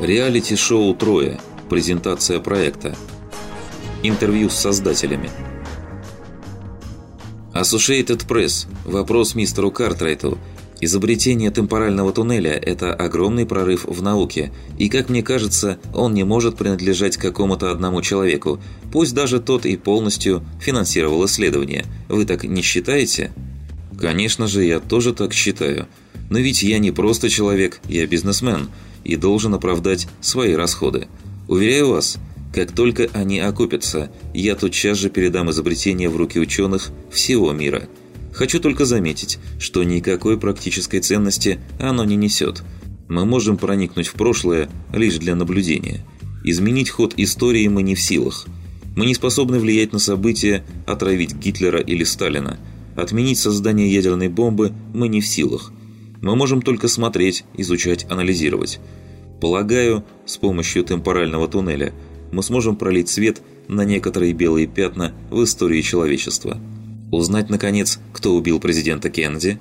Реалити-шоу «Трое». Презентация проекта. Интервью с создателями. Associated Press. Вопрос мистеру Картрайту. Изобретение темпорального туннеля – это огромный прорыв в науке, и, как мне кажется, он не может принадлежать какому-то одному человеку, пусть даже тот и полностью финансировал исследование. Вы так не считаете? Конечно же, я тоже так считаю. Но ведь я не просто человек, я бизнесмен – и должен оправдать свои расходы. Уверяю вас, как только они окупятся, я тотчас же передам изобретение в руки ученых всего мира. Хочу только заметить, что никакой практической ценности оно не несет. Мы можем проникнуть в прошлое лишь для наблюдения. Изменить ход истории мы не в силах. Мы не способны влиять на события, отравить Гитлера или Сталина. Отменить создание ядерной бомбы мы не в силах – мы можем только смотреть, изучать, анализировать. Полагаю, с помощью темпорального туннеля мы сможем пролить свет на некоторые белые пятна в истории человечества. Узнать, наконец, кто убил президента Кеннеди?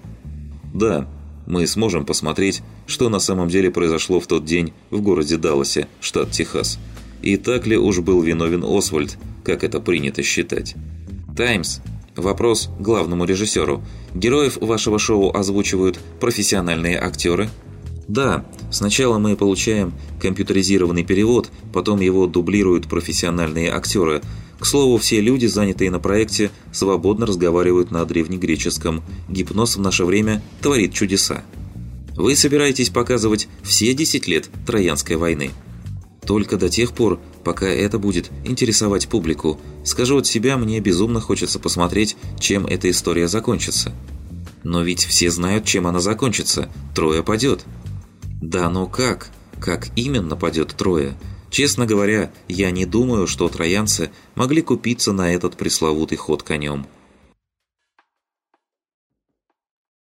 Да, мы сможем посмотреть, что на самом деле произошло в тот день в городе Далласе, штат Техас. И так ли уж был виновен Освальд, как это принято считать. «Таймс» Вопрос главному режиссеру. Героев вашего шоу озвучивают профессиональные актеры? Да, сначала мы получаем компьютеризированный перевод, потом его дублируют профессиональные актеры. К слову, все люди, занятые на проекте, свободно разговаривают на древнегреческом. Гипноз в наше время творит чудеса. Вы собираетесь показывать все 10 лет Троянской войны? Только до тех пор, пока это будет интересовать публику. Скажу от себя, мне безумно хочется посмотреть, чем эта история закончится. Но ведь все знают, чем она закончится. Трое падет. Да но как? Как именно падет трое? Честно говоря, я не думаю, что троянцы могли купиться на этот пресловутый ход конем.